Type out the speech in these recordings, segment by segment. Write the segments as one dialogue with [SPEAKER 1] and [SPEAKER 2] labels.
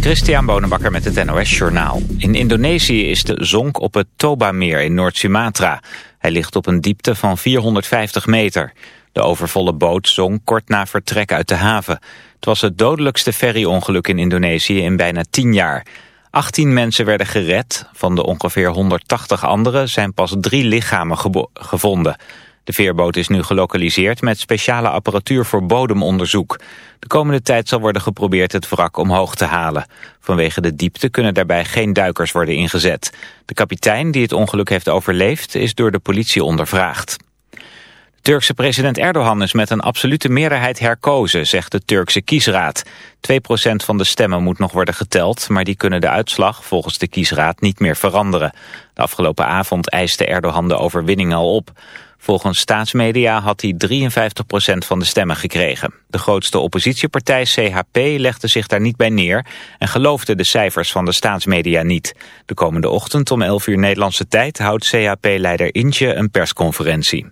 [SPEAKER 1] Christian Bonenbakker met het NOS Journaal. In Indonesië is de zonk op het Toba-meer in Noord-Sumatra. Hij ligt op een diepte van 450 meter. De overvolle boot zonk kort na vertrek uit de haven. Het was het dodelijkste ferryongeluk in Indonesië in bijna 10 jaar. 18 mensen werden gered. Van de ongeveer 180 anderen zijn pas drie lichamen gevonden. De veerboot is nu gelokaliseerd met speciale apparatuur voor bodemonderzoek. De komende tijd zal worden geprobeerd het wrak omhoog te halen. Vanwege de diepte kunnen daarbij geen duikers worden ingezet. De kapitein die het ongeluk heeft overleefd is door de politie ondervraagd. De Turkse president Erdogan is met een absolute meerderheid herkozen, zegt de Turkse kiesraad. 2% van de stemmen moet nog worden geteld, maar die kunnen de uitslag volgens de kiesraad niet meer veranderen. De afgelopen avond eiste Erdogan de overwinning al op. Volgens staatsmedia had hij 53% van de stemmen gekregen. De grootste oppositiepartij CHP legde zich daar niet bij neer... en geloofde de cijfers van de staatsmedia niet. De komende ochtend om 11 uur Nederlandse tijd... houdt CHP-leider Intje een persconferentie.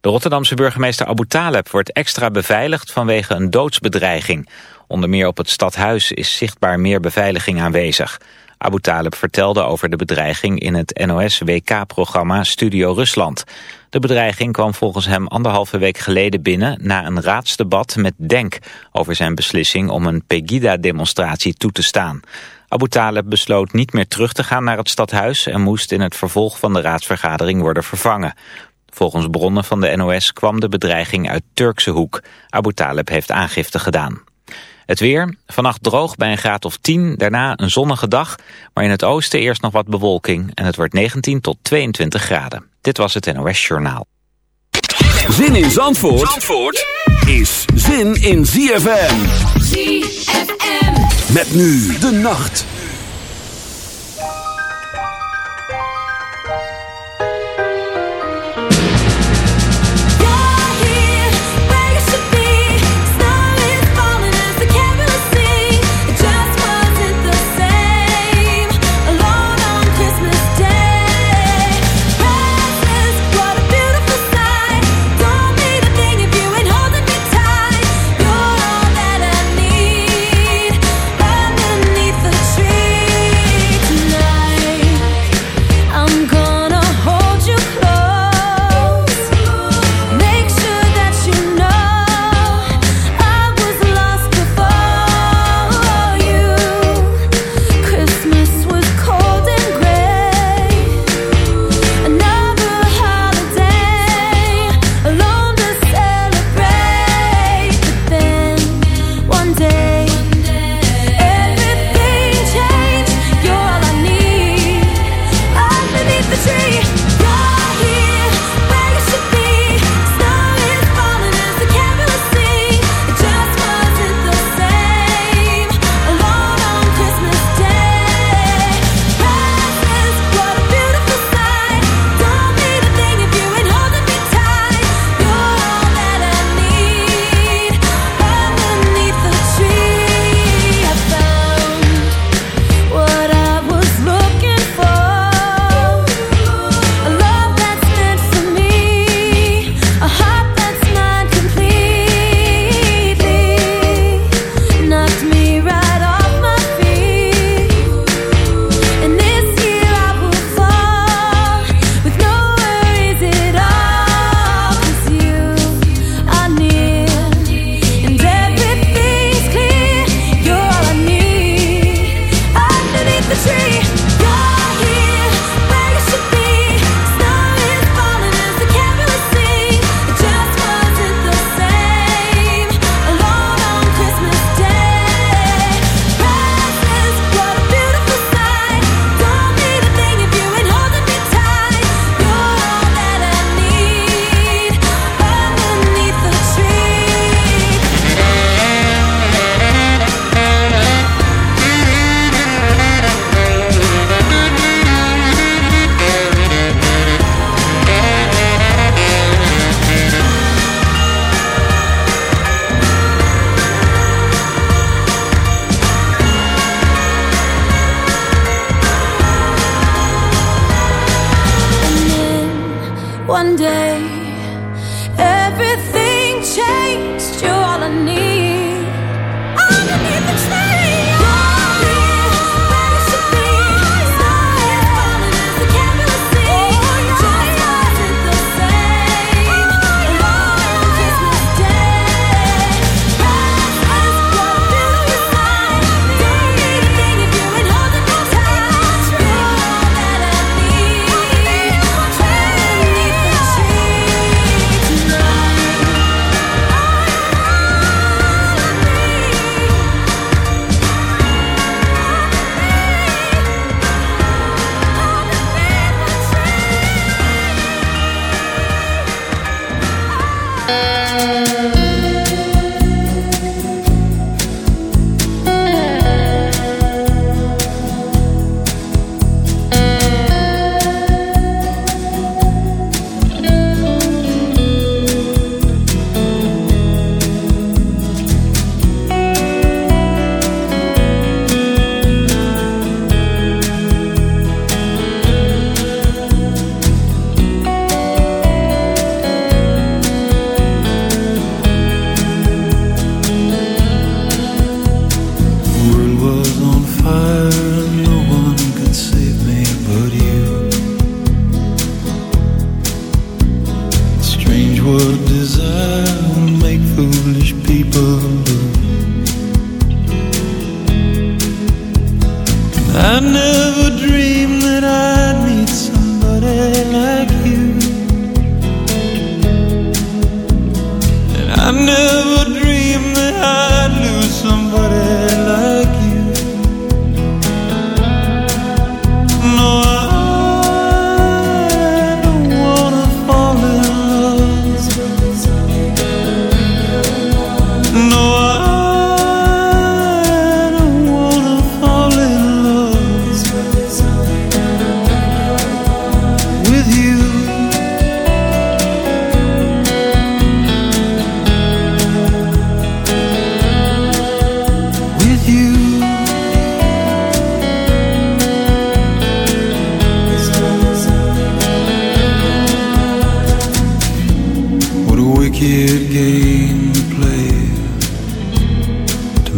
[SPEAKER 1] De Rotterdamse burgemeester Abu Taleb wordt extra beveiligd vanwege een doodsbedreiging. Onder meer op het stadhuis is zichtbaar meer beveiliging aanwezig. Abu Talib vertelde over de bedreiging in het NOS-WK-programma Studio Rusland. De bedreiging kwam volgens hem anderhalve week geleden binnen... na een raadsdebat met Denk over zijn beslissing om een Pegida-demonstratie toe te staan. Abu Talib besloot niet meer terug te gaan naar het stadhuis... en moest in het vervolg van de raadsvergadering worden vervangen. Volgens bronnen van de NOS kwam de bedreiging uit Turkse hoek. Abu Talib heeft aangifte gedaan. Het weer, vannacht droog bij een graad of 10, daarna een zonnige dag, maar in het oosten eerst nog wat bewolking en het wordt 19 tot 22 graden. Dit was het NOS Journaal.
[SPEAKER 2] Zin in Zandvoort, Zandvoort is zin in ZFM. ZFM. Met nu de nacht.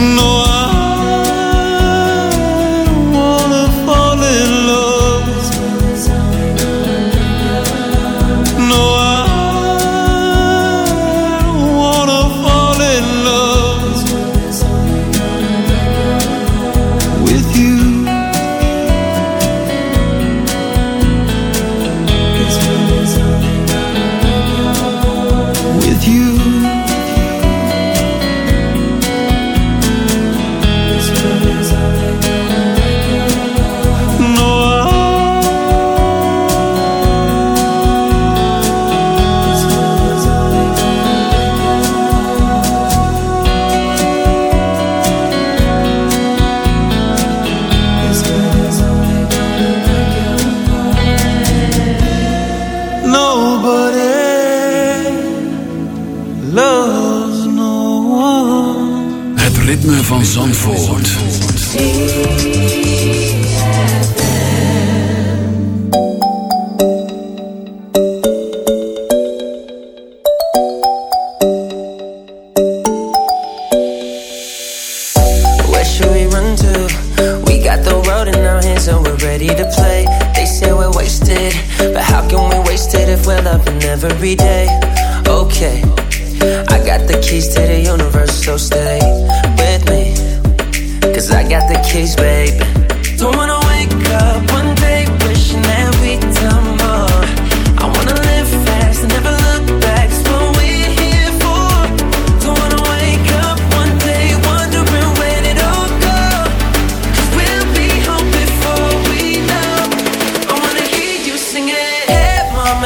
[SPEAKER 3] No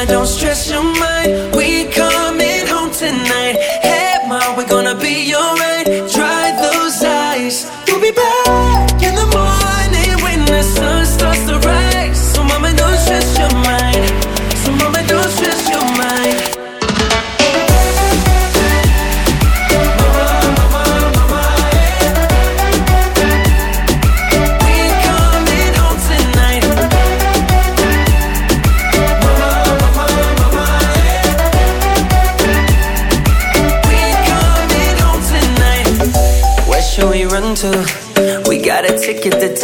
[SPEAKER 3] don't stress your mind. We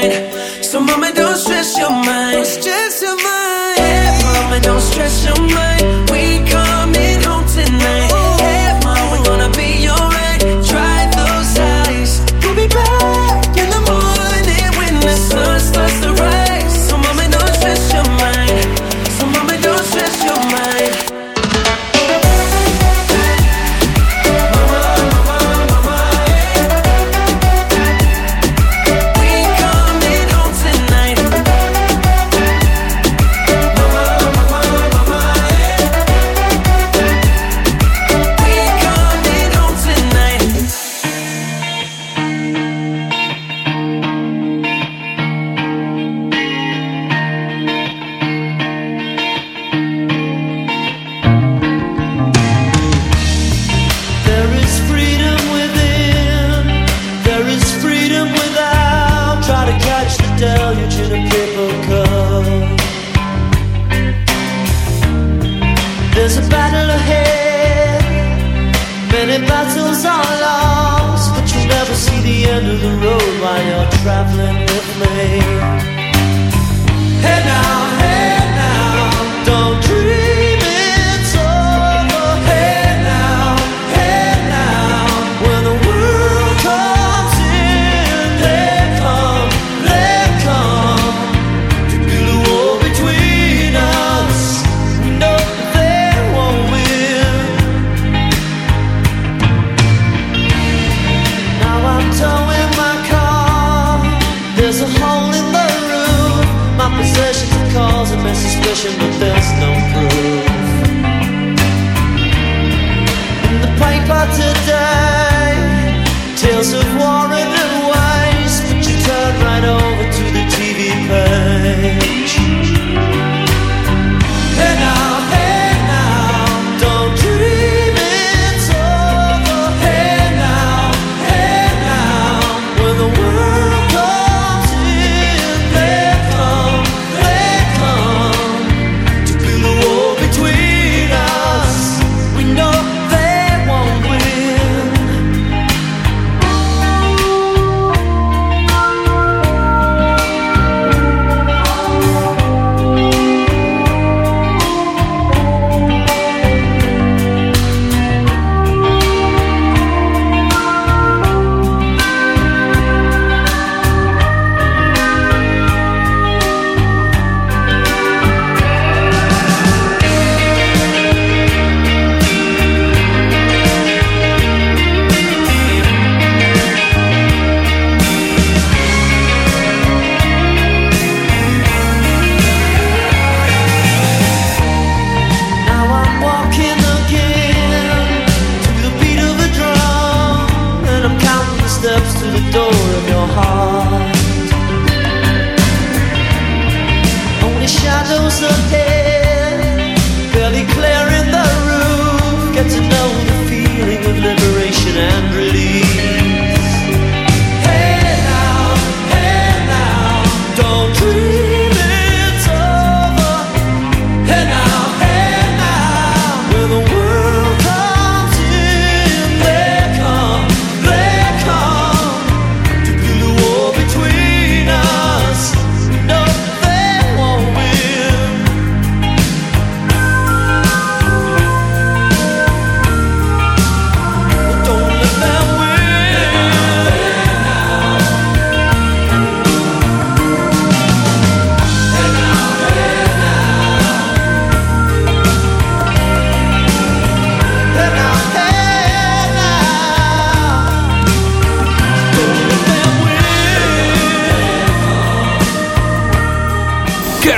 [SPEAKER 4] mine.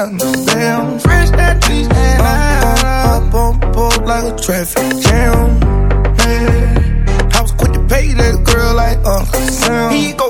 [SPEAKER 5] Damn, fresh that cheese, and I
[SPEAKER 6] up on board like a traffic jam. Man, I was quick to pay that girl like Uncle Sam. He go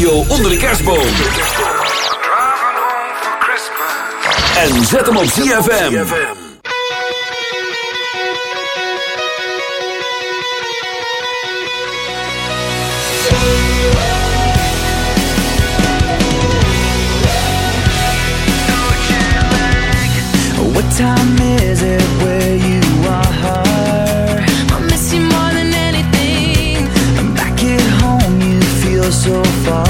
[SPEAKER 7] radio onder de kerstboom. En zet hem op ZFM.
[SPEAKER 8] What time is it where you are?
[SPEAKER 2] I miss you more than anything.
[SPEAKER 8] I'm back at home, you feel so far.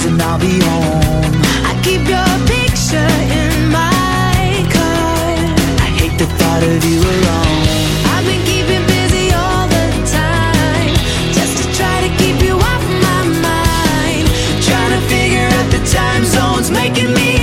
[SPEAKER 8] days and I'll be home.
[SPEAKER 2] I keep your picture in my car.
[SPEAKER 8] I hate the thought of you alone.
[SPEAKER 2] I've been keeping busy all the time, just to try to keep you off my mind.
[SPEAKER 8] Trying to figure out the time zones, making me.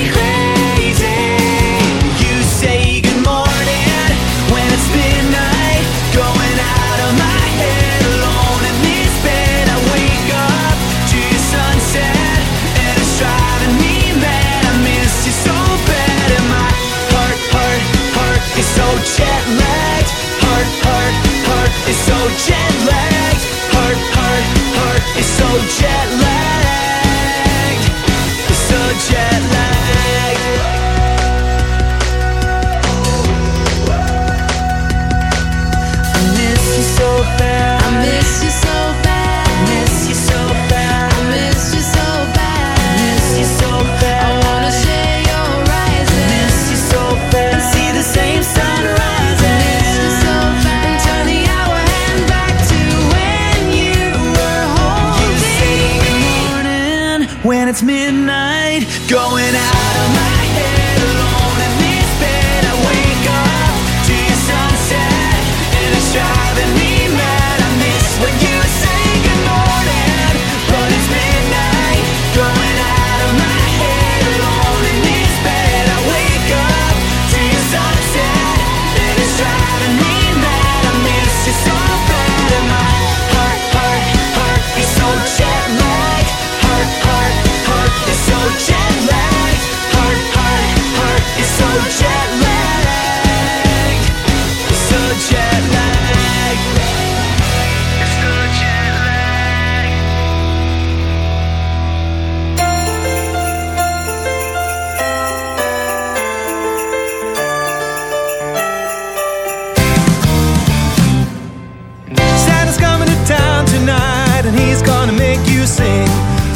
[SPEAKER 5] tonight and he's gonna make you sing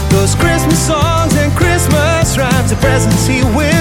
[SPEAKER 5] those Christmas songs and Christmas rhymes, the presents he will.